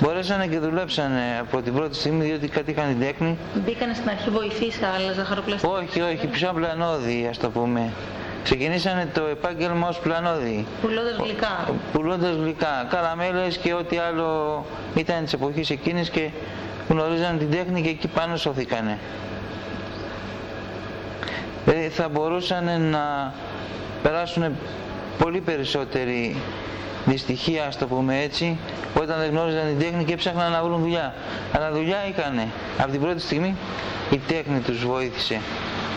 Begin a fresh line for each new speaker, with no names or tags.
Μπορέσανε και δουλέψανε από την πρώτη στιγμή διότι κάτι είχαν την τέχνη.
Μπήκανε στην αρχή βοηθήσα, αλλά ζαχαροπλαστικά.
Όχι, όχι, πιο πλανόδι ας το πούμε. Ξεκινήσανε το επάγγελμα ως πλανόδι.
Πουλώντας γλυκά.
Πουλώντας γλυκά, καραμέλες και ό,τι άλλο ήταν της εποχής εκείνης και γνωρίζανε την τέχνη και εκεί πάνω σωθήκανε. Δηλαδή θα μπορούσαν να περάσουν πολύ περισσότερη δυστυχία, ας το πούμε έτσι, όταν δεν γνώριζαν την τέχνη και έψαχναν να βρουν δουλειά. Αλλά δουλειά είχανε. Από την πρώτη στιγμή η τέχνη τους βοήθησε.